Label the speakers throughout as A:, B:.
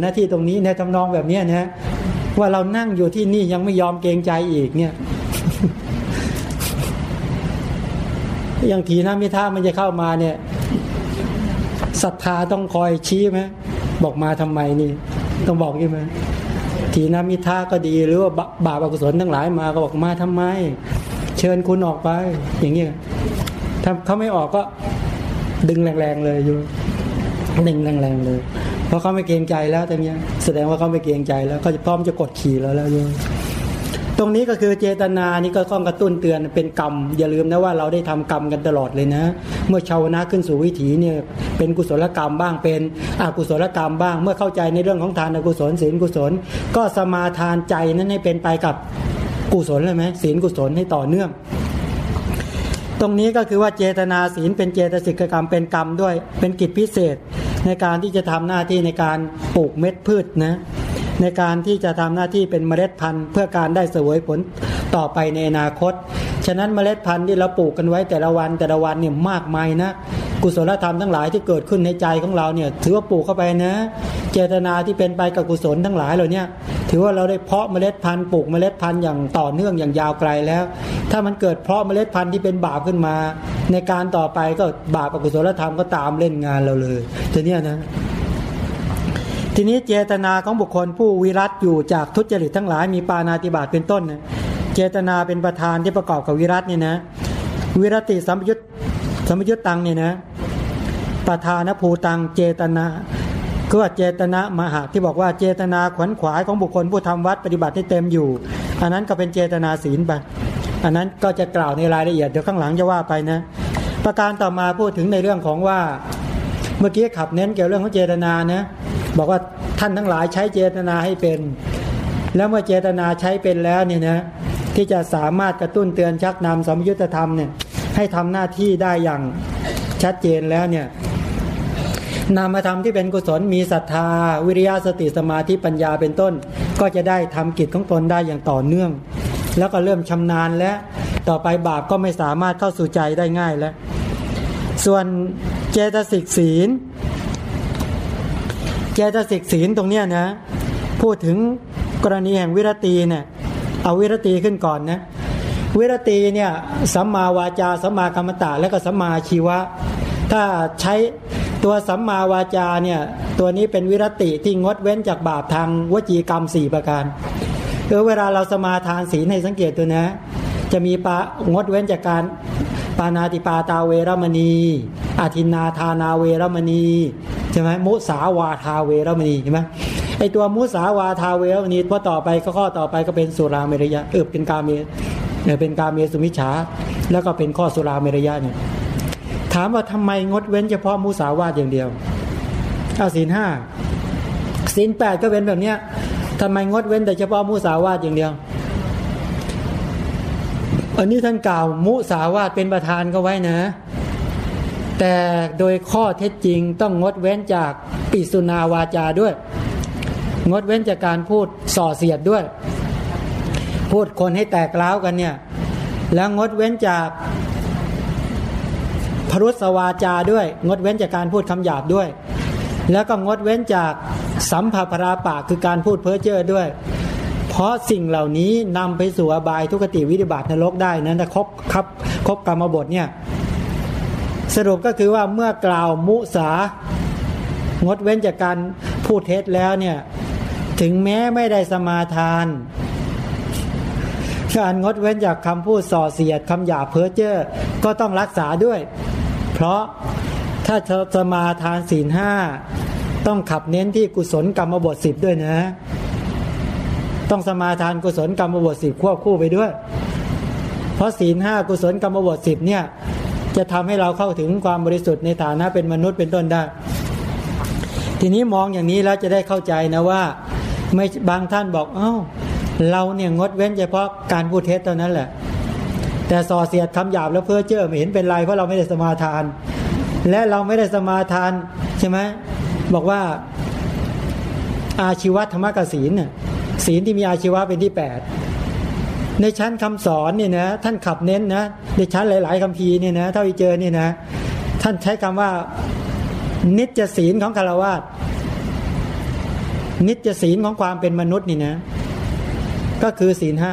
A: หน้าที่ตรงนี้ในทำนองแบบนี้นะว่าเรานั่งอยู่ที่นี่ยังไม่ยอมเกรงใจอีกเนี่ยอย่างทีนะมิท่ามันจะเข้ามาเนี่ยศรัทธาต้องคอยชี้ไหมบอกมาทำไมนี่ ต้องบอกใช่ไหมทีนามิท่าก็ดีหรือว่าบาปอกุศลทั้งหลายมาก็บอกมาทำไม เชิญคุณออกไป อย่างเงี้ยถ้าเขาไม่ออกก็ดึงแรงๆเลยอยู่ดึงแรงๆเลย เพราะเขาไม่เกรงใจแล้วแต่เนี้ยแสดงว่าเขาไม่เกรงใจแล้วเขาจะพร้อมจะกดขี่แล้วแล้วโยมตรงนี้ก็คือเจตนานี่ก็ต้องกระตุ้นเตือนเป็นกรรม อย่าลืมนะว่าเราได้ทำกรรมกันตลอดเลยนะ เมื่อชาวนะขึ้นสู่วิถีเนี่ยเป็นกุศลกรรมบ้างเป็นอกุศลกรรมบ้าง เมื่อเข้าใจในเรื่องของทานอกุศลศีลกุศล ก็สมาทานใจนั้นให้เป็นไปกับกุศลเลยไหมศีลกุศลให้ต่อเนื่อง ตรงนี้ก็คือว่าเจตนาศีลเป็นเจตสิกกรรมเป็นกรรมด้วย เป็นกิจพิเศษ ในการที่จะทำหน้าที่ในการปลูกเม็ดพืชนะในการที่จะทำหน้าที่เป็นเมล็ดพันธุ์เพื่อการได้เสวยผลต่อไปในอนาคต ฉะนั้นเมล็ดพันธุ์ที่เราปลูกกันไว้แต่ละวันแต่ละวันเนี่ยมากมายนะ กุศลธรรมทั้งหลายที่เกิดขึ้นในใจของเราเนี่ยถือว่าปลูกเข้าไปนะ เจตนาที่เป็นไปกับกุศลทั้งหลายเหล่านี้ถือว่าเราได้เพาะเมล็ดพันธุ์ปลูกเมล็ดพันธุ์อย่างต่อเนื่องอย่างยาวไกลแล้ว ถ้ามันเกิดเพาะเมล็ดพันธุ์ที่เป็นบาปขึ้นมา ในการต่อไปก็บาปอกุศลธรรมก็ตามเล่นงานเราเลยทีนี้นะทีนี้เจตนาของบุคคลผู้วิรัตอยู่จากทุจริตทั้งหลายมีปานาติบาตเป็นต้นนะเจตนาเป็นประธานที่ประกอบกับวิรัตนี่นะ วิรติสัมยุตสัมยุตตังเนี่ยนะประธานภูตังเจตนา คือว่าเจตนามหาที่บอกว่าเจตนาขวนขวายของบุคคลผู้ทำวัดปฏิบัติให้เต็มอยู่ อันนั้นก็เป็นเจตนาศีลไปอันนั้นก็จะกล่าวในรายละเอียดเดี๋ยวข้างหลังจะว่าไปนะ ประการต่อมาพูดถึงในเรื่องของว่า เมื่อกี้ขับเน้นเกี่ยวเรื่องของเจตนานะบอกว่าท่านทั้งหลายใช้เจตนาให้เป็น แล้วเมื่อเจตนาใช้เป็นแล้วเนี่ยนะที่จะสามารถกระตุ้นเตือนชักนำสมยุทธธรรมเนี่ยให้ทำหน้าที่ได้อย่างชัดเจนแล้วเนี่ย นามธรรมที่เป็นกุศลมีศรัทธา วิริยะสติสมาธิปัญญาเป็นต้น ก็จะได้ทำกิจของตนได้อย่างต่อเนื่อง แล้วก็เริ่มชำนาญและต่อไปบาปก็ไม่สามารถเข้าสู่ใจได้ง่ายแล้ว ส่วนเจตสิกศีล เจตสิกศีลตรงเนี้ยนะพูดถึงกรณีแห่งวิรตีเนี่ยเอาวิรตีขึ้นก่อนนะวิรตีเนี่ยสัมมาวาจาสัมมากรรมตะและก็สัมมาชีวะ ถ้าใช้ ตัวสัมมาวาจาเนี่ยตัวนี้เป็นวิรติที่งดเว้นจากบาปทางวจีกรรม 4 ประการเออเวลาเราสมาทานศีลให้สังเกตตัวนะ จะมีปะงดเว้นจากการปานาติปาตาเวรมณีอาทินาธานาเวรมณีใช่ไหมมุสาวาทาเวรมณีใช่ไหมไอตัวมุสาวาทาเวรมณีพอต่อไปก็ข้อต่อไปก็เป็นสุราเมรยะเออเป็นกาเมเนี่ยเป็นกาเมสุมิชาแล้วก็เป็นข้อสุราเมรยะเนี่ย ถามว่าทำไมงดเว้นเฉพาะมุสาวาทอย่างเดียวเอาศีลห้าศีลแปดก็เป็นแบบเนี้ยทำไมงดเว้นแต่เฉพาะมุสาวาทอย่างเดียว อันนี้ท่านกล่าวมุสาวาทเป็นประธานก็ไว้นะ แต่โดยข้อเท็จจริงต้องงดเว้นจากปิสุนาวาจาด้วย งดเว้นจากการพูดส่อเสียดด้วย พูดคนให้แตกเล้ากันเนี่ย แล้วงดเว้นจาก พรุษวาจาด้วย งดเว้นจากการพูดคำหยาบด้วย แล้วก็งดเว้นจากสัมภาราปะคือการพูดเพ้อเจ้อด้วย เพราะสิ่งเหล่านี้นำไปสู่อบายทุกติวิธิบาตนรกได้นั้นถ้าครบครับครบกรรมบทเนี่ยสรุปก็คือว่าเมื่อกล่าวมุสางดเว้นจากการพูดเท็จแล้วเนี่ยถึงแม้ไม่ได้สมาทานการงดเว้นจากคำพูดส่อเสียดคำหยาเพ้อเจ้อก็ต้องรักษาด้วย เพราะถ้าสมาทานศีลห้าต้องขับเน้นที่กุศลกรรมบทสิบด้วยนะ ต้องสมาทานกุศลกรรมบทสิบควบคู่ไปด้วย เพราะศีลห้ากุศลกรรมบทสิบเนี่ยจะทำให้เราเข้าถึงความบริสุทธิ์ในฐานะเป็นมนุษย์เป็นต้นได้ ทีนี้มองอย่างนี้แล้วจะได้เข้าใจนะว่า ไม่บางท่านบอก เอา้า เราเนี่ยงดเว้นเฉพาะการพูดเท็จเท่านั้นแหละ แต่ส่อเสียดคำหยาบแล้วเพื่อเจ้อไม่เห็นเป็นไรเพราะเราไม่ได้สมาทาน และเราไม่ได้สมาทานใช่ไหมบอกว่า อาชีวธรรมกศีลศีลที่มีอาชีวะเป็นที่แปดในชั้นคำสอนเนี่ยนะท่านขับเน้นนะในชั้นหลาย ๆคำพีเนี่ยนะเท่าที่เจอเนี่ยนะ ท่านใช้คำว่า นิจศีลของคารวะนิจศีลของความเป็นมนุษย์นี่นะ ก็คือศีลห้า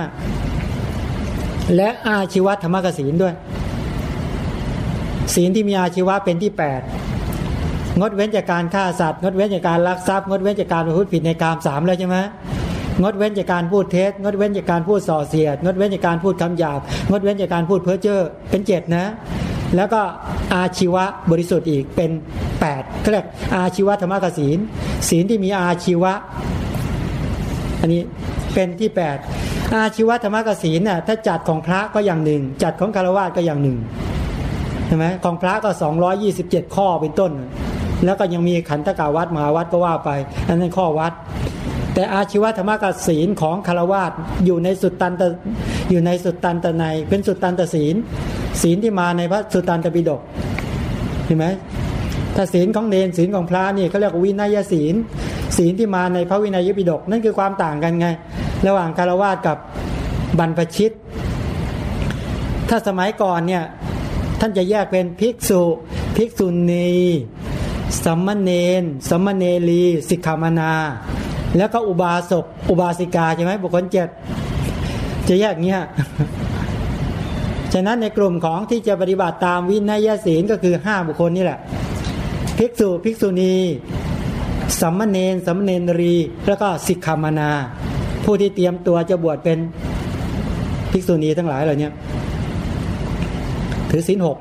A: และอาชีวธรรมกศีลด้วย ศีลที่มีอาชีวะเป็นที่แปดงดเว้นจากการฆ่าสัตว์งดเว้นจากการลักทรัพย์งดเว้นจากการประพูดผิดในกามสามแล้วใช่ไหมงดเว้นจากการพูดเท็จงดเว้นจากการพูดส่อเสียด งดเว้นจากการพูดคำหยาบ งดเว้นจากการพูดเพ้อเจ้อเป็นเจ็ดนะ แล้วก็อาชีวะบริสุทธิ์อีกเป็น8ปดเรียกอาชีวธรรมกศีลศีลที่มีอาชีวะ อันนี้เป็นที่ 8 อาชีวธรรมกศีลน่ะถ้าจัดของพระก็อย่างหนึ่ง จัดของคารวะก็อย่างหนึ่งใช่ไหมของพระก็ 227 ข้อเป็นต้น แล้วก็ยังมีขันธกาวัดมหาวัดก็ว่าไป อันนั้นข้อวัด แต่อาชีวธรรมกศีลของคารวะอยู่ในสุดตันตอยู่ในสุดตันตในเป็นสุดตันตศีล ศีลที่มาในพระสุตตันตปิฎกเห็นไหมถ้าศีลของเนนศีลของพระนี่เขาเรียกวินัยศีล ศีลที่มาในพระวินัยปิฎกนั่นคือความต่างกันไง ระหว่างคารวะกับบรรพชิต ถ้าสมัยก่อนเนี่ยท่านจะแยกเป็นภิกษุภิกษุณีสัมมเนนสัมมเนรีสิกขามนา แล้วก็อุบาสกอุบาสิกาใช่ไหมบุคคลเจ็ดจะแยกเงี้ยฉะนั้นในกลุ่มของที่จะปฏิบัติตามวินัยศีลก็คือห้าบุคคลนี่แหละ ภิกษุ ภิกษุณี สัมมเนนสัมมเนรี แล้วก็สิกขามนา ผู้ที่เตรียมตัวจะบวชเป็นภิกษุณีทั้งหลายเหล่านี้ถือศีลหก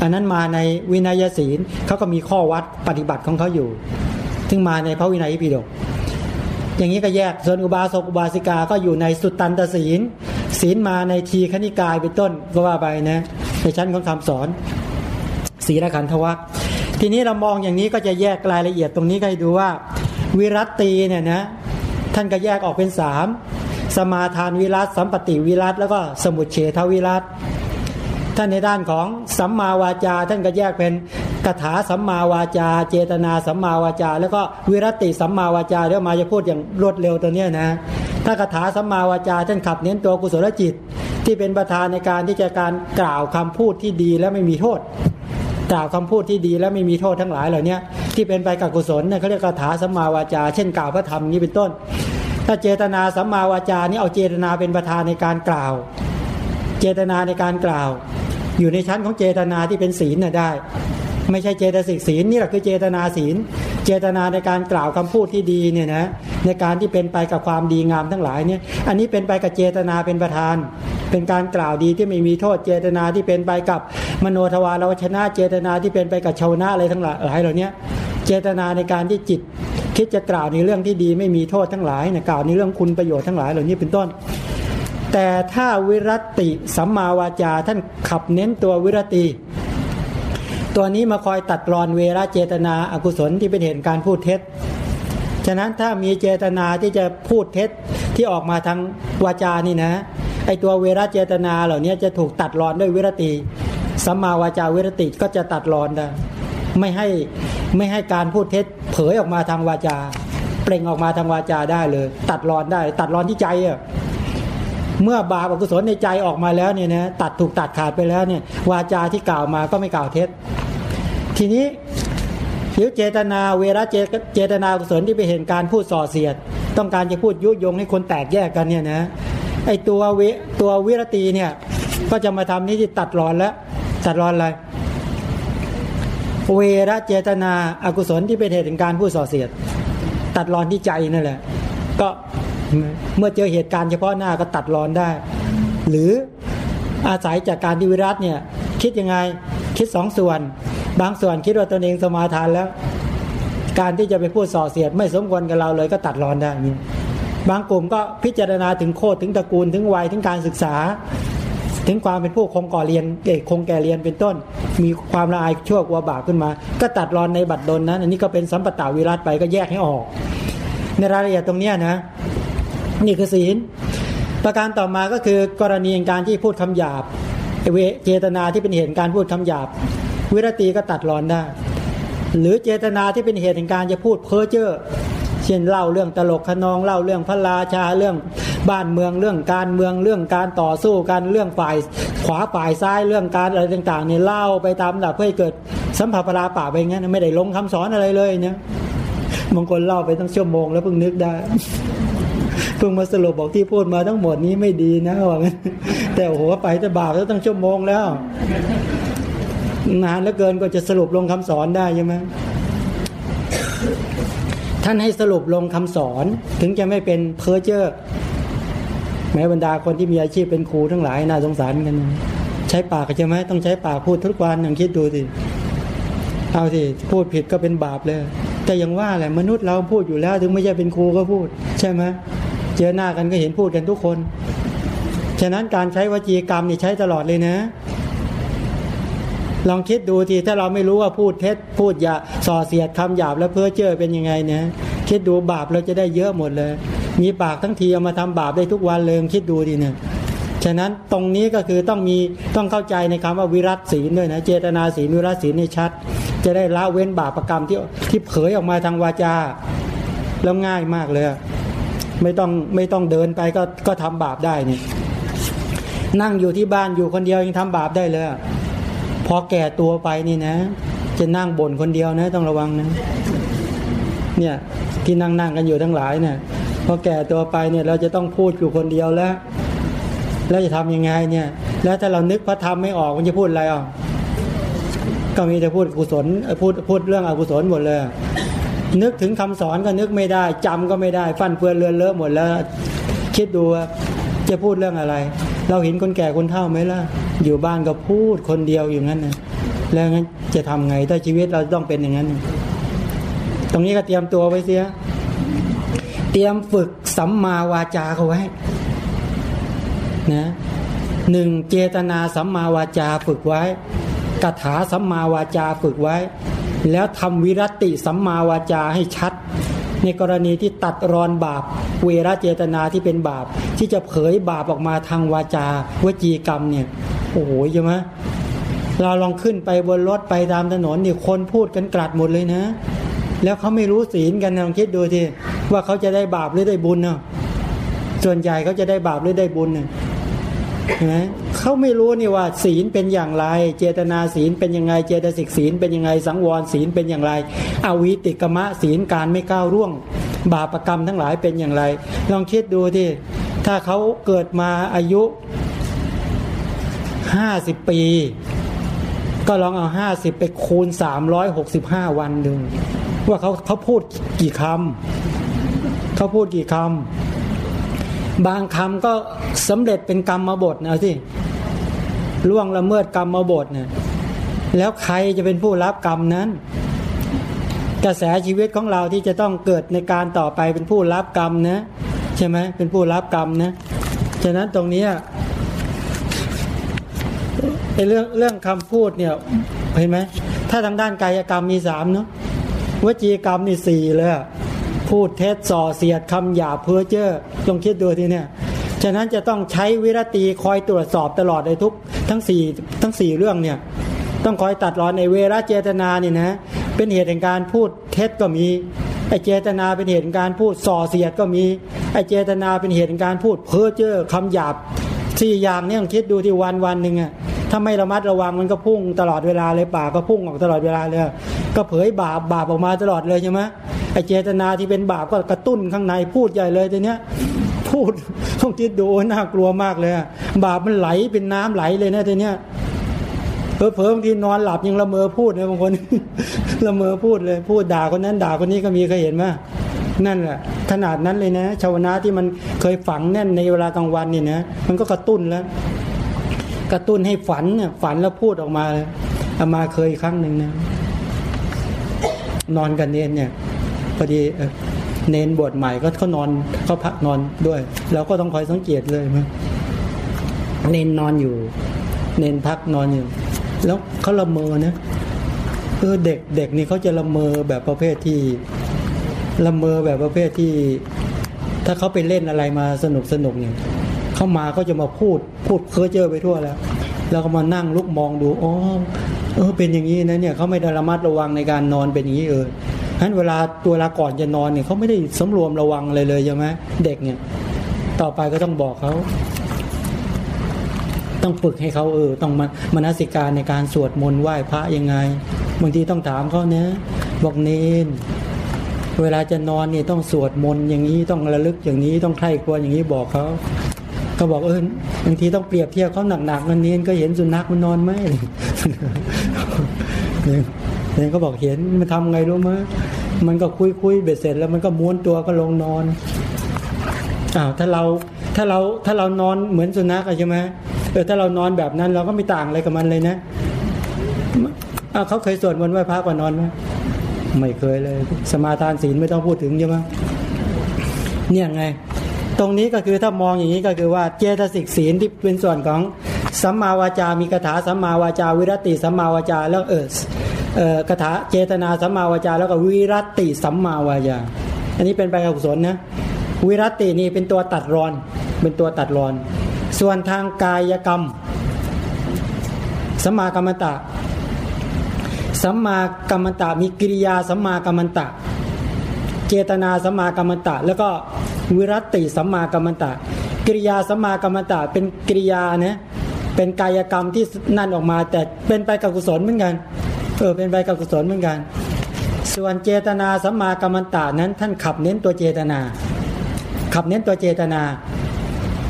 A: อันนั้นมาในวินัยศีลเขาก็มีข้อวัดปฏิบัติของเขาอยู่ถึงมาในพระวินัยปิฎกอย่างนี้ก็แยกส่วนอุบาสกอุบาสิกาก็อยู่ในสุตตันตศีล ศีลมาในทีคณิกายเป็นต้นก็ว่าไปนะในชั้นของคำสอนศีลขันธวัคทีนี้เรามองอย่างนี้ก็จะแยกรายละเอียดตรงนี้ให้ดูว่า วิรัตตีเนี่ยนะ ท่านก็แยกออกเป็นสามสมาทานวิรัตสัมปติวิรัตแล้วก็สมุทเฉทวิรัตท่านในด้านของสัมมาวาจา ท่านก็แยกเป็นคาถาสัมมาวาจา เจตนาสัมมาวาจา แล้วก็วิรติสัมมาวาจาเดี๋ยวมาจะพูดอย่างรวดเร็วตัวเนี้นะถ้าคาถาสัมมาวาจาท่านขับเน้นตัวกุศลจิต ที่เป็นประธานในการที่จะการกล่าวคำพูดที่ดีและไม่มีโทษ กล่าวคำพูดที่ดีและไม่มีโทษทั้งหลายเหล่านี้ที่เป็นไปกับกุศลเนี่ยเขาเรียกคาถาสัมมาวาจา เช่นกล่าวพระธรรมนี้เป็นต้น ถ้าเจตนาสัมมาวาจานี่เอาเจตนาเป็นประธานในการกล่าว เจตนาในการกล่าว อยู่ในชั้นของเจตนาที่เป็นศีลน่ะได้ ไม่ใช่เจตสิกศีลนี่แหละคือเจตนาศีล เจตนาในการกล่าวคำพูดที่ดีเนี่ยนะในการที่เป็นไปกับความดีงามทั้งหลายเนี่ยอันนี้เป็นไปกับเจตนาเป็นประธาน เป็นการกล่าวดีที่ไม่มีโทษเจตนาที่เป็นไปกับมโนทวารวชนะเจตนาที่เป็นไปกับชาวนะอะไรทั้งหลายเหล่านี้เจตนาในการที่จิต คิดจะกล่าวในเรื่องที่ดีไม่มีโทษทั้งหลายนะกล่าวในเรื่องคุณประโยชน์ทั้งหลายเหล่านี้เป็นต้น แต่ถ้าวิรติสัมมาวาจาท่านขับเน้นตัววิรติตัวนี้มาคอยตัดรอนเวรเจตนาอากุศลที่เป็นเหตุการพูดเท็จ ฉะนั้นถ้ามีเจตนาที่จะพูดเท็จที่ออกมาทางวาจานี่นะ ไอตัวเวรเจตนาเหล่านี้จะถูกตัดรอนด้วยวิรติสัมมาวาจาวิรติก็จะตัดรอนได้ไม่ให้ไม่ให้การพูดเท็จเผยออกมาทางวาจา เปล่งออกมาทางวาจาได้เลย ตัดรอนได้ ตัดรอนที่ใจอะเมื่อบาปอกุศลในใจออกมาแล้วเนี่ยนะตัดถูกตัดขาดไปแล้วเนี่ยวาจาที่กล่าวมาก็ไม่กล่าวเท็จ ทีนี้หรือเจตนาเวรเจเจตนากุศลที่ไปเห็นการพูดส่อเสียด ต้องการจะพูดยุยงให้คนแตกแยกกันเนี่ยนะ ไอตัวเวตัววิรตีเนี่ย ก็จะมาทำนี่ที่ตัดรอนแล้ว ตัดรอนอะไรเวรเจตนาอากุศลที่เป็นเหตุแห่งการพูดส่อเสียด ตัดรอนที่ใจนั่นแหละ ก็เมื่อเจอเหตุการณ์เฉพาะหน้าก็ตัดรอนได้ หรืออาศัยจากการที่วิรัตเนี่ย คิดยังไงคิดสองส่วน บางส่วนคิดว่าตนเองสมาทานแล้ว การที่จะไปพูดส่อเสียด ไม่สมควรกับเราเลยก็ตัดรอนได้นี่ บางกลุ่มก็พิจารณาถึงโคตรถึงตระกูลถึงวัยถึงการศึกษา ถึงความเป็นผู้คงก่อเรียนเอกคงแก่เรียนเป็นต้น มีความละอายชั่วกลัวบาปขึ้นมา ก็ตัดรอนในบัตรดลนั้น อันนี้ก็เป็นสัมปตาวิรัตไปก็แยกให้ออก ในรายละเอียดตรงนี้นะนี่คือศีล ประการต่อมาก็คือกรณีการที่พูดคำหยาบเวเจตนาที่เป็นเหตุการพูดคำหยาบ วิรตีก็ตัดรอนได้ หรือเจตนาที่เป็นเหตุแห่งการจะพูดเพ้อเจ้อ ช่นเล่าเรื่องตลกขนองเล่าเรื่องพระราชาเรื่องบ้านเมืองเรื่องการเมืองเรื่องการต่อสู้กันเรื่องฝ่ายขวาฝ่ายซ้ายเรื่องการอะไรต่างๆเนี่ยเล่าไปตามแบบเพื่อให้เกิดสัมผัสปราป่าไปงั้นไม่ได้ลงคำสอนอะไรเลยเนี่ยบางคนเล่าไปตั้งชั่วโมงแล้วเพิ่งนึกได้เพิ่งมาสรุปบอกที่พูดมาทั้งหมดนี้ไม่ดีนะว่าแต่โอ้โหไปจะบาปแล้วตั้งชั่วโมงแล้วนานเหลือเกินก็จะสรุปลงคำสอนได้ใช่ไหม ท่านให้สรุปลงคำสอนถึงจะไม่เป็นเพ้อเจ้อแม้บรรดาคนที่มีอาชีพเป็นครูทั้งหลายน่าสงสารกัน ใช้ปากใช่ไหมต้องใช้ปากพูดทุกวันอย่างคิดดูสิเอาสิพูดผิดก็เป็นบาปเลย แต่ยังว่าแหละมนุษย์เราพูดอยู่แล้ว ถึงไม่ใช่เป็นครูก็พูด ใช่ไหมเจอหน้ากันก็เห็นพูดกันทุกคน ฉะนั้นการใช้วจีกรรมนี่ใช้ตลอดเลยนะ ลองคิดดูทีถ้าเราไม่รู้ว่าพูดเท็จพูดอย่าส่อเสียดคำหยาบแล้วเพ้อเจ้อเป็นยังไงเนี่ยคิดดูบาปเราจะได้เยอะหมดเลย มีปากทั้งทีเอามาทำบาปได้ทุกวันเลยคิดดูดิเนี่ยฉะนั้นตรงนี้ก็คือต้องมีต้องเข้าใจในคำว่าวิรัตศีลด้วยนะเจตนาศีลวิรัตศีลนี่ชัด จะได้ละเว้นบาปประกรรมที่ที่เผยออกมาทางวาจาแล้วง่ายมากเลย ไม่ต้องไม่ต้องเดินไปก็ก็ทำบาปได้นี่นั่งอยู่ที่บ้านอยู่คนเดียวยังทำบาปได้เลย อแก่ตัวไปนี่นะ จะนั่งบ่นคนเดียวนะ ต้องระวังนะ เนี่ยที่นั่งนั่งกันอยู่ทั้งหลายเนี่ยพอแก่ตัวไปเนี่ยเราจะต้องพูดอยู่คนเดียวแล้วแล้วจะทำยังไงเนี่ย แล้วถ้าเรานึกพระธรรมไม่ออกมันจะพูดอะไรอะก็มีแต่พูดกุศลพูดพูดเรื่องอกุศลหมดเลย นึกถึงคำสอนก็นึกไม่ได้จำก็ไม่ได้ ฟันเฟือนเลือนเลอะหมดแล้ว คิดดูจะพูดเรื่องอะไร เราเห็นคนแก่คนเฒ่าไหมล่ะ อยู่บ้านก็พูดคนเดียวอยู่งั้นนะแล้วงั้นจะทำไงถ้าชีวิตเราต้องเป็นอย่างนั้น ตรงนี้ก็เตรียมตัวไว้เสีย เตรียมฝึกสัมมาวาจาเขาไว้นะหนึ่งเจตนาสัมมาวาจาฝึกไว้กถาสัมมาวาจาฝึกไว้ แล้วทำวิรติสัมมาวาจาให้ชัด ในกรณีที่ตัดรอนบาป เวรเจตนาที่เป็นบาป ที่จะเผยบาปออกมาทางวาจาวจีกรรมเนี่ยโอ้โหใช่ไหมเราลองขึ้นไปบนรถไปตามถนนนี่คนพูดกันกลัดหมดเลยนะ แล้วเขาไม่รู้ศีลกันลองคิดดูทีว่าเขาจะได้บาปหรือได้บุญเนาะส่วนใหญ่เขาจะได้บาปหรือได้บุญเนี่ยนะเขาไม่รู้นี่ว่าศีลเป็นอย่างไร เจตนาศีลเป็นยังไง เจตสิกศีลเป็นยังไง สังวรศีลเป็นอย่างไร อวิติกมะศีลการไม่ก้าวร่วง บาปรกรรมทั้งหลายเป็นอย่างไร ลองคิดดูที่ ถ้าเขาเกิดมาอายุห้าสิบปี ก็ลองเอาห้าสิบไปคูณสามร้อยหกสิบห้าวันดูว่าเขาเขาพูดกี่คำเขาพูดกี่คำบางคำก็สำเร็จเป็นกรรมมาบทนะสิล่วงละเมิดกรรมมาบทเนี่ยแล้วใครจะเป็นผู้รับกรรมนั้น กระแสชีวิตของเราที่จะต้องเกิดในการต่อไปเป็นผู้รับกรรมนะ ใช่ไหมเป็นผู้รับกรรมนะฉะนั้นตรงนี้ไอ้เรื่องเรื่องคำพูดเนี่ยเห็นไหมถ้าทางด้านกายกรรมมีสามเนาะวจีกรรมนี่สี่เลยพูดเท็จส่อเสียดคำหยาเพ้อเจ้อลองคิดดูทีเนี่ยฉะนั้นจะต้องใช้วิรตีคอยตรวจสอบตลอดในทุกทั้งสี่ทั้งสี่เรื่องเนี่ยต้องคอยตัดรอนในเวรเจตนานี่นะเป็นเหตุแห่งการพูดเท็จก็มี ไอเจตนาเป็นเหตุการพูดส่อเสียดก็มีไอเจตนาเป็นเหตุการพูดเพ้อเจ้อคำหยาบสี่อย่างเนี่ยคิดดูที่วันวันหนึ่งอะถ้าไม่ระมัดระวังมันก็พุ่งตลอดเวลาเลยปากก็พุ่งออกตลอดเวลาเลย ก็เผยบาปบาปออกมาตลอดเลยใช่ไหมไอเจตนาที่เป็นบาปก็กระตุ้นข้างในพูดใหญ่เลยทีเนี้ยพูดต้องคิดดูน่ากลัวมากเลย บาปมันไหลเป็นน้ำไหลเลยนะทีเนี้ย เพอเพอบางทีนอนหลับยังละเมอพูดเลยบางคนละเมอพูดเลย พูดด่าคนนั้นด่าคนนี้ก็มีเคยเห็นไหมนั่นแหละขนาดนั้นเลยนะชาวนาที่มันเคยฝังแน่นในเวลากลางวันนี่นะมันก็กระตุ้นแล้ว กระตุ้นให้ฝันเนี่ยฝันแล้วพูดออกมาเลยอามาเคยครั้งหนึ่งนะนอนกันเนนเนี่ยพอดีเนนบวชใหม่ก็เขานอนเขาพักนอนด้วยเราก็ต้องคอยสังเกตเลยมั้ยเนนนอนอยู่ เนนพักนอนอยู่ แล้วเขาละเมอนะเออเด็กเด็กนี่เขาจะละเมอแบบประเภทที่ละเมอแบบประเภทที่ ถ้าเขาไปเล่นอะไรมาสนุกสนุกเนี่ยเขามาก็จะมาพูดพูดเพ้อเจ้อไปทั่วแล้ว แล้วก็มานั่งลุกมองดูอ๋อเออเป็นอย่างนี้นะเนี่ยเขาไม่ได้ระมัดระวังในการนอนเป็นอย่างนี้เออฉะนั้นเวลาตัวลาก่อนจะนอนเนี่ยเขาไม่ได้สำรวมระวังเลยเลยใช่ไหมเด็กเนี่ย ต่อไปก็ต้องบอกเขา ต้องฝึกให้เขาเออต้องมามนสิการในการสวดมนต์ไหว้พระยังไงบางทีต้องถามเขาเนะบอกเนนเวลาจะนอนเนี่ยต้องสวดมนต์อย่างนี้ต้องระลึกอย่างนี้ต้องใคร่ควรอย่างนี้บอกเขาก็บอกเออบางทีต้องเปรียบเทียบเขาหนักๆมันเนียนก็เห็นสุนัขมันนอนไหมเนี่ยก็บอกเห็นมันทำไงรู้ไหมมันก็คุยคุยเบ็ดเสร็จแล้วมันก็ม้วนตัวก็ลงนอนอ้าวถ้าเราถ้าเราถ้าเรานอนเหมือนสุนัขใช่ไหม เออถ้าเรานอนแบบนั้นเราก็ไม่ต่างอะไรกับมันเลยนะเขาเคยสวดมนต์ไหว้พระก่อนนอนไหมไม่เคยเลย สมาทานศีลไม่ต้องพูดถึงใช่ไหมเนี่ยไง ตรงนี้ก็คือถ้ามองอย่างนี้ก็คือว่าเจตสิกศีลที่เป็นส่วนของสัมมาวาจา มีคาถาสัมมาวาจา วิรติสัมมาวาจาแล้วเออเออคาถาเจตนาสัมมาวาจา แล้วก็วิรติสัมมาวาจา อันนี้เป็นไปกับกุศลนะวิรตินี่เป็นตัวตัดรอน เป็นตัวตัดรอน ส่วนทางกายกรรมสัมมากรรมตะสัมมากรรมตะมีกิริยาสัมมากรรมตะ เจตนาสัมมากรรมตะ แล้วก็วิรัติสัมมากรรมตะ กิริยาสัมมากรรมตะเป็นกิริยานะเป็นกายกรรมที่นั่นออกมา แต่เป็นไปกับกุศลเหมือนกันเออเป็นไปกับกุศลเหมือนกัน ส่วนเจตนาสัมมากรรมตะนั้นท่านขับเน้นตัวเจตนา ขับเน้นตัวเจตนา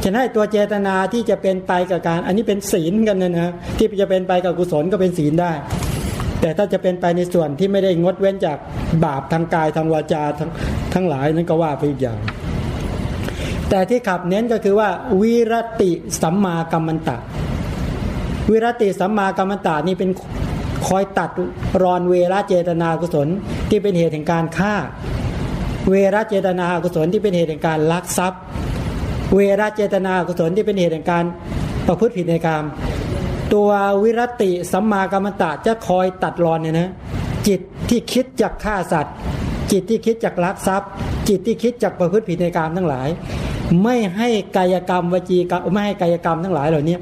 A: ฉะนั้นตัวเจตนาที่จะเป็นไปกับการ อันนี้เป็นศีลกันนะนะที่จะเป็นไปกับกุศลก็เป็นศีลได้ แต่ถ้าจะเป็นไปในส่วนที่ไม่ได้งดเว้นจากบาปทางกายทางวาจาทั้งทั้งหลายนั้นก็ว่าไปอีกอย่าง แต่ที่ขับเน้นก็คือว่าวิรติสัมมากัมมันตะ วิรติสัมมากัมมันตะนี่เป็นคอยตัดรอนเวรเจตนากุศลที่เป็นเหตุแห่งการฆ่า เวรเจตนากุศลที่เป็นเหตุแห่งการลักทรัพย์ เวรเจตนากุศลที่เป็นเหตุแห่งการประพฤติผิดในกรรมตัววิรติสัมมากรรมตะจะคอยตัดรอนเนี่ยนะจิตที่คิดจากฆ่าสัตว์ จิตที่คิดจากลักทรัพย์ จิตที่คิดจากประพฤติผิดในกรรมทั้งหลาย ไม่ให้กายกรรมวจีกรรมไม่ให้กายกรรมทั้งหลายเหล่านี้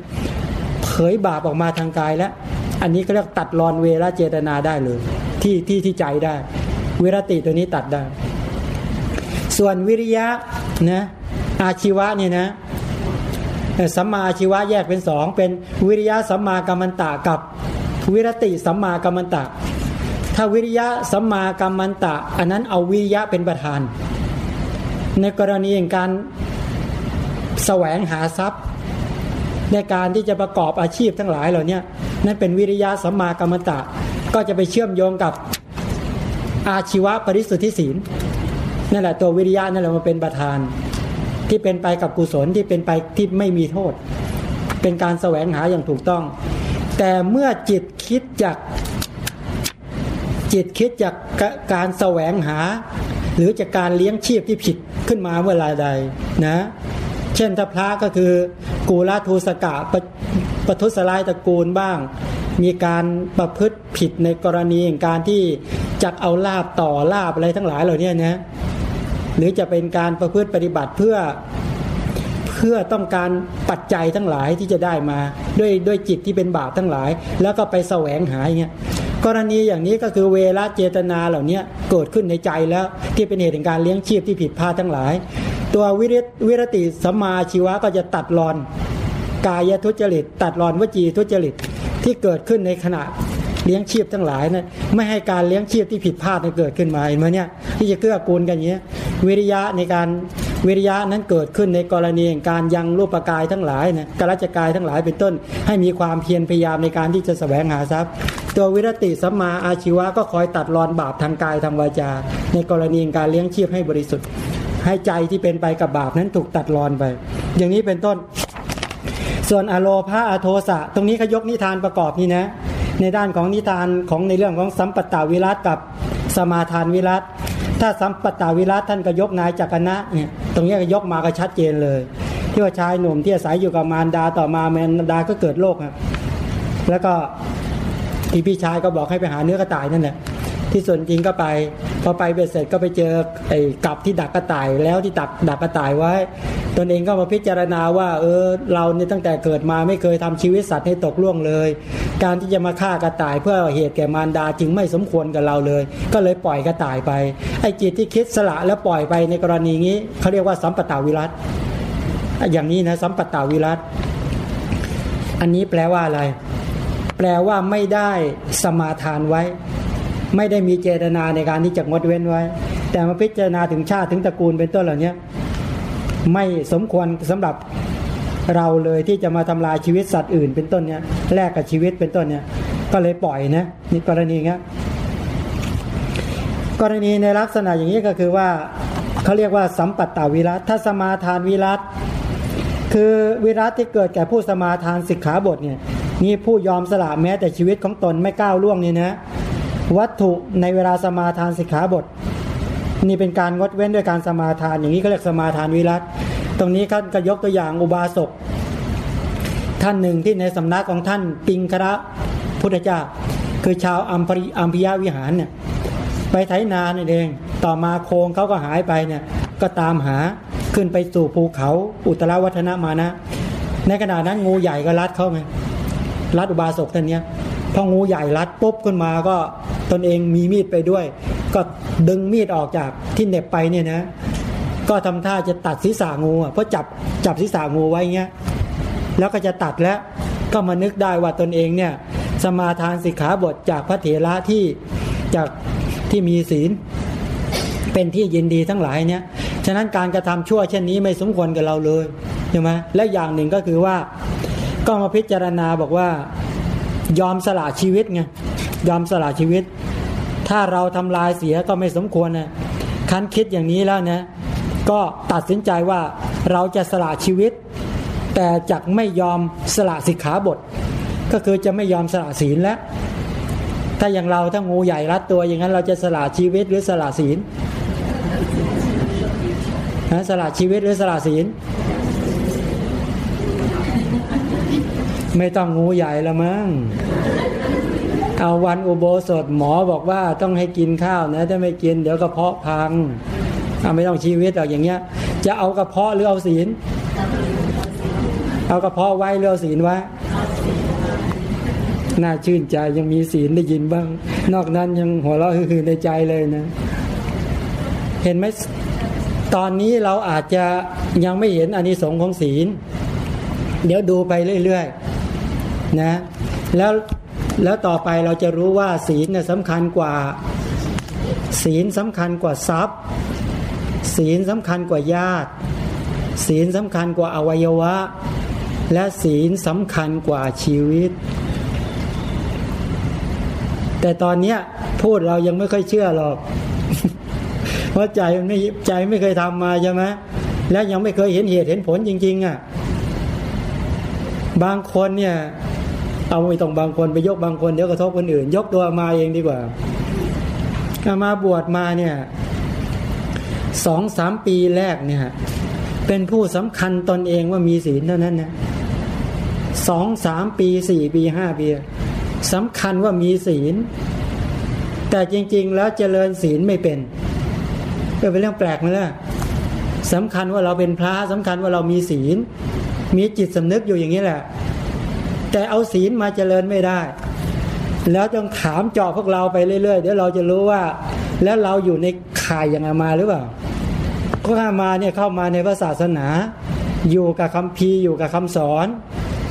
A: เผยบาปออกมาทางกายแล้วอันนี้ก็เรียกตัดรอนเวรเจตนาได้เลย ที่ที่ที่ใจได้เวรติตัวนี้ตัดได้ ส่วนวิริยะนะ อาชีวะเนี่ยนะสัมมาอาชีวะแยกเป็นสองเป็นวิริยะสัมมากัมมันตะกับวิรติสัมมากัมมันตะ ถ้าวิริยะสัมมากัมมันตะ อันนั้นเอาวิริยะเป็นประธาน ในกรณีอย่างการแสวงหาทรัพย์ ในการที่จะประกอบอาชีพทั้งหลายเหล่านี้นั่นเป็นวิริยะสัมมากัมมันตะ ก็จะไปเชื่อมโยงกับอาชีวะปริสุทธิศีลนั่นแหละตัววิริยะนั่นแหละมาเป็นประธาน ที่เป็นไปกับกุศลที่เป็นไปที่ไม่มีโทษ เป็นการแสวงหาอย่างถูกต้อง แต่เมื่อจิตคิดจากจิตคิดจากการแสวงหา หรือจากการเลี้ยงชีพที่ผิดขึ้นมาเมื่อไรใดนะ เช่นถ้าพระก็คือกูลาทูสกะปปทุสลายตระกูลบ้าง มีการประพฤติผิดในกรณีการที่จักเอาลาบต่อลาบอะไรทั้งหลายเหล่านี้นะ หรือจะเป็นการประพฤติปฏิบัติเพื่อเพื่อต้องการปัจจัยทั้งหลายที่จะได้มาด้วยด้วยจิตที่เป็นบาปทั้งหลาย แล้วก็ไปแสวงหาอย่างเงี้ยกรณีอย่างนี้ก็คือเวลาเจตนาเหล่านี้เกิดขึ้นในใจแล้วที่เป็นเหตุแห่งการเลี้ยงชีพที่ผิดพลาดทั้งหลาย ตัววิริวรติสัมมาชีวะก็จะตัดรอน กายทุจริต ตัดรอนวจีทุจริตที่เกิดขึ้นในขณะ เลี้ยงชีพทั้งหลายนะไม่ให้การเลี้ยงชีพที่ผิดพลาดเกิดขึ้นมาเห็นไหมเนี่ยที่จะเกื้อกูลกันอย่างนี้วิริยะในการวิริยะนั้นเกิดขึ้นในกรณีการยังรูปกายทั้งหลายนะกรัจกายทั้งหลายเป็นต้น ให้มีความเพียรพยายามในการที่จะแสวงหาทรัพย์ ตัววิรติสัมมาอาชีวะก็คอยตัดรอนบาปทางกายทางวาจา ในกรณีการเลี้ยงชีพให้บริสุทธิ์ ให้ใจที่เป็นไปกับบาปนั้นถูกตัดรอนไป อย่างนี้เป็นต้น ส่วนอโลภาอโทสะ ตรงนี้เขายกนิทานประกอบนี่นะ ในด้านของนิทานของในเรื่องของสัมปตาวิรัตกับสมาทานวิรัตถ้าสัมปตาวิรัตท่านก็ยกนายจักรณะเนี่ยตรงนี้ก็ยกมาก็ชัดเจนเลย ที่ว่าชายหนุ่มที่อาศัยอยู่กับมารดาต่อมามารดาก็เกิดโรคครับแล้วก็ที่พี่ชายก็บอกให้ไปหาเนื้อกระต่ายนั่นแหละที่ส่วนจริงก็ไป อไปเบ็ดเสร็จก็ไปเจอไอ้กับที่ดักกระต่ายแล้วที่ดักดักกระต่ายไว้ ตนเองก็มาพิจารณาว่าเออเราเนี่ยตั้งแต่เกิดมาไม่เคยทำชีวิตสัตว์ให้ตกล่วงเลย การที่จะมาฆ่ากระต่ายเพื่อเหตุแก่มารดาจึงไม่สมควรกับเราเลย ก็เลยปล่อยกระต่ายไปไอ้จิตที่คิดสละแล้วปล่อยไปในกรณีนี้เขาเรียกว่าสัมปตาวิรัตอย่างนี้นะสัมปตาวิรัตอันนี้แปลว่าอะไร แปลว่าไม่ได้สมาทานไว้ ไม่ได้มีเจตนาในการที่จะงดเว้นไว้ แต่มาพิจารณาถึงชาติถึงตระกูลเป็นต้นเหล่านี้ไม่สมควรสำหรับเราเลยที่จะมาทำลายชีวิตสัตว์อื่นเป็นต้นเนี้ยแลกกับชีวิตเป็นต้นเนี้ยก็เลยปล่อยนะนี่กรณีเงี้ยกรณีในลักษณะอย่างนี้ก็คือว่าเขาเรียกว่าสัมปัตตาวิรัตถ้าสมาทานวิรัตคือวิรัตที่เกิดแก่ผู้สมาทานสิกขาบทเนี่ยนี่ผู้ยอมสละแม้แต่ชีวิตของตนไม่ก้าวล่วงนี่นะ วัตถุในเวลาสมาทานสิกขาบท นี่เป็นการงดเว้นด้วยการสมาทานอย่างนี้ก็เรียกสมาทานวิรัตตรงนี้ท่านก็ยกตัวอย่างอุบาสกท่านหนึ่งที่ในสำนักของท่านปิงคระพุทธเจ้า คือชาวอัมพริอัมพิยาวิหารเนี่ยไปไถนานี่เองต่อมาโคงเขาก็หายไปเนี่ยก็ตามหาขึ้นไปสู่ภูเขาอุตรวัฒนมานะ ในขณะนั้นงูใหญ่ก็รัดเข้าไงรัดอุบาสกท่านเนี้ยพองูใหญ่รัดปุ๊บขึ้นมาก็ ตนเองมีมีดไปด้วย ก็ดึงมีดออกจากที่เน็บไปเนี่ยนะ ก็ทำท่าจะตัดศีรษะงูอะเพราะจับจับศีรษะงูไว้เงี้ยแล้วก็จะตัดแล้วก็มานึกได้ว่าตนเองเนี่ยสมาทานสิกขาบทจากพระเถระที่จากที่มีศีล เป็นที่ยินดีทั้งหลายเนี่ยฉะนั้นการกระทำชั่วเช่นนี้ไม่สมควรกับเราเลยใช่ไหมและอย่างหนึ่งก็คือว่าก็มาพิจารณาบอกว่ายอมสละชีวิตไงยอมสละชีวิต ถ้าเราทำลายเสียก็ไม่สมควรนะคันคิดอย่างนี้แล้วนะก็ตัดสินใจว่าเราจะสละชีวิต แต่จักไม่ยอมสละสิกขาบท ก็คือจะไม่ยอมสละศีลแล้วถ้าอย่างเราถ้างูใหญ่รัดตัวอย่างนั้นเราจะสละชีวิตหรือสละศีลนะสละชีวิตหรือสละศีล ไม่ต้องงูใหญ่ละมั้ง เอาวันอุโบสถหมอบอกว่าต้องให้กินข้าวนะถ้าไม่กินเดี๋ยวกระเพาะพังเอาไม่ต้องชีวิตหรอกอย่างเงี้ย จะเอากระเพาะหรือเอาศีล เอากระเพาะไว้หรือเอาศีลไว้น่าชื่นใจยังมีศีลได้ยินบ้าง นอกนั้นยังหัวเราะฮือในใจเลยนะ เห็นไหมตอนนี้เราอาจจะยังไม่เห็นอานิสงส์ของศีล เดี๋ยวดูไปเรื่อยๆนะ แล้ว แล้วต่อไปเราจะรู้ว่าศีลเนี่ยสำคัญกว่า ศีลสำคัญกว่าทรัพย์ ศีลสำคัญกว่าญาติ ศีลสำคัญกว่าอวัยวะ และศีลสำคัญกว่าชีวิต แต่ตอนเนี้ยพูดเรายังไม่ค่อยเชื่อหรอก เพราะใจมันไม่ใจไม่เคยทำมาใช่ไหมและยังไม่เคยเห็นเหตุเห็นผลจริง ๆอะบางคนเนี่ย เอาไม่ต้องบางคนไปยกบางคนเดี๋ยวกระทบคนอื่น ยกตัวมาเองดีกว่ามาบวชมาเนี่ยสองสามปีแรกเนี่ยเป็นผู้สำคัญตนเองว่ามีศีลเท่านั้นนะสองสามปีสี่ปีห้าปีสำคัญว่ามีศีล แต่จริง ๆ แล้วเจริญศีลไม่เป็นก็เป็นเรื่องแปลกไหมล่ะสำคัญว่าเราเป็นพระสำคัญว่าเรามีศีล มีจิตสำนึกอยู่อย่างนี้แหละ แต่เอาศีลมาเจริญไม่ได้ แล้วจงถามเจาะพวกเราไปเรื่อยๆ เดี๋ยวเราจะรู้ว่า แล้วเราอยู่ในข่ายอย่างอามาหรือเปล่าก็อามาเนี่ยเข้ามาในพระศาสนา อยู่กับคำพีอยู่กับคำสอน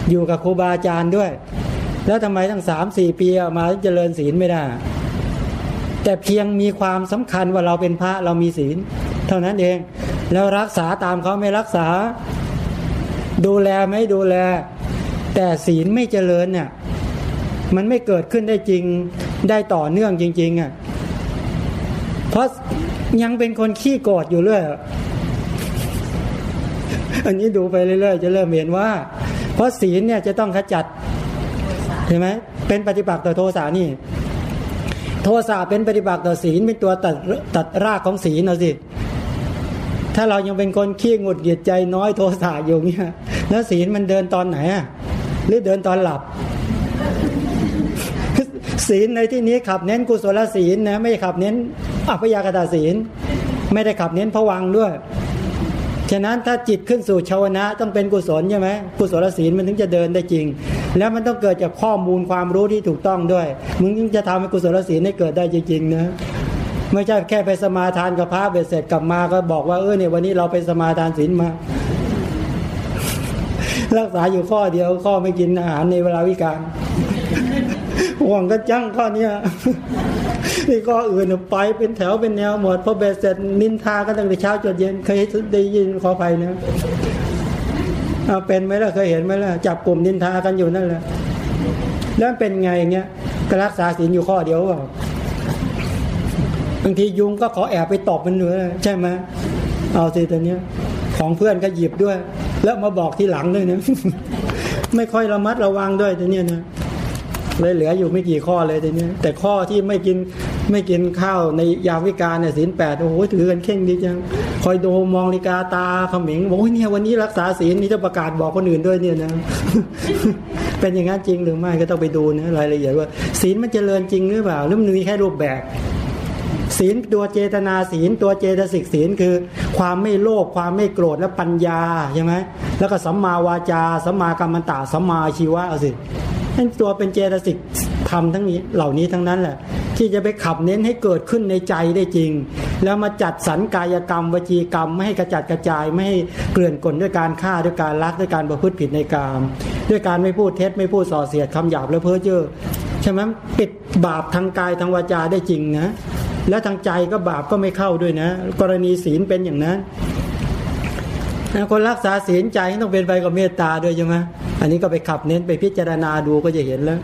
A: อยู่กับครูบาอาจารย์ด้วย แล้วทำไมทั้งสามสี่ปีมาเจริญศีลไม่ได้ แต่เพียงมีความสำคัญว่าเราเป็นพระเรามีศีล เท่านั้นเองแล้วรักษาตามเขาไม่รักษา ดูแลไม่ดูแล แต่ศีลไม่เจริญเนี่ยมันไม่เกิดขึ้นได้จริงได้ต่อเนื่องจริงๆอะเพราะยังเป็นคนขี้โกรธอยู่เรื่อยอันนี้ดูไปเรื่อยๆจะเริ่มเห็นว่า เพราะศีลเนี่ยจะต้องขจัดเห็นไหมเป็นปฏิบัติต่อโทสะนี่ โทสะเป็นปฏิบัติต่อศีลเป็นตัวตัดตัดรากของศีลเอาสิถ้าเรายังเป็นคนขี้งุดหงิดใจน้อยโทสะอยู่เงี้ยแล้วศีลมันเดินตอนไหนอะ หรือเดินตอนหลับศีลในที่นี้ขับเน้นกุศลศีลนะไม่ขับเน้นอัพยากตาศีล ไม่ได้ขับเน้นผวังด้วย ฉะนั้นถ้าจิตขึ้นสู่ชาวนะต้องเป็นกุศลใช่ไหมกุศลศีลมันถึงจะเดินได้จริง แล้วมันต้องเกิดจากข้อมูลความรู้ที่ถูกต้องด้วย มึงถึงจะทำให้กุศลศีลให้เกิดได้จริงๆนะไม่ใช่แค่ไปสมาทานกับพระเบ็ดเสร็จกลับมาก็บอกว่าเออเนี่ยวันนี้เราไปสมาทานศีลมา รักษาอยู่ข้อเดียวข้อไม่กินอาหารในเวลาวิการห่วงก็จังข้อเนี้ยนี่ก็อื่นไปเป็นแถวเป็นแนวหมดพอเบสเสร็จนินทากันตั้งแต่เช้าจนเย็นเคยได้ยินขอไปนะเอาเป็นไหมล่ะเคยเห็นไหมล่ะจับกลุ่มนินทากันอยู่นั่นแหละแล้วเป็นไงเงี้ยก็รักษาศีลอยู่ข้อเดียวว่าบางทียุงก็ขอแอบไปตอบมันเหนือใช่ไหมเอาสิตอนนี้ของเพื่อนก็หยิบด้วย แล้วมาบอกทีหลังด้วยนะไม่ค่อยระมัดระวังด้วยตัวเนี้ยนะเลยเหลืออยู่ไม่กี่ข้อเลยตัวเนี้ยแต่ข้อที่ไม่กินไม่กินข้าวในยามวิการเนี่ยศีลแปดโอ้โหถือกันเข่งดีจังคอยดูมองนาฬิกาตาเขมิงบอกว่าเนี่ยวันนี้รักษาศีลนี่จะประกาศบอกคนอื่นด้วยเนี่ยนะเป็นอย่างนั้นจริงหรือไม่ก็ต้องไปดูนะรายละเอียดว่าศีลมันเจริญจริงหรือเปล่าหรือมันมีแค่รูปแบบ ศีลตัวเจตนาศีล ตัวเจตสิกศีลคือ ความไม่โลภความไม่โกรธและปัญญาใช่ไหมแล้วก็สัมมาวาจาสัมมากรรมันตาสัมมาชีวะเอาสินั่นตัวเป็นเจตสิกธรรมทั้งนี้เหล่านี้ทั้งนั้นแหละ ที่จะไปขับเน้นให้เกิดขึ้นในใจได้จริง แล้วมาจัดสรรกายกรรม วจีกรรม ไม่ให้กระจัดกระจายไม่ให้เกลื่อนกลนด้วยการฆ่าด้วยการลักด้วยการประพฤติผิดในกรรมด้วยการไม่พูดเท็จไม่พูดส่อเสียดคำหยาบและเพ้อเจ้อใช่ไหมปิดบาปทางกายทางวาจาได้จริงนะ แล้วทางใจก็บาปก็ไม่เข้าด้วยนะ กรณีศีลเป็นอย่างนั้นคนรักษาศีลใจต้องเป็นไปกับเมตตาด้วยใช่ไหมอันนี้ก็ไปขับเน้นไปพิจารณาดูก็จะเห็นแล้ว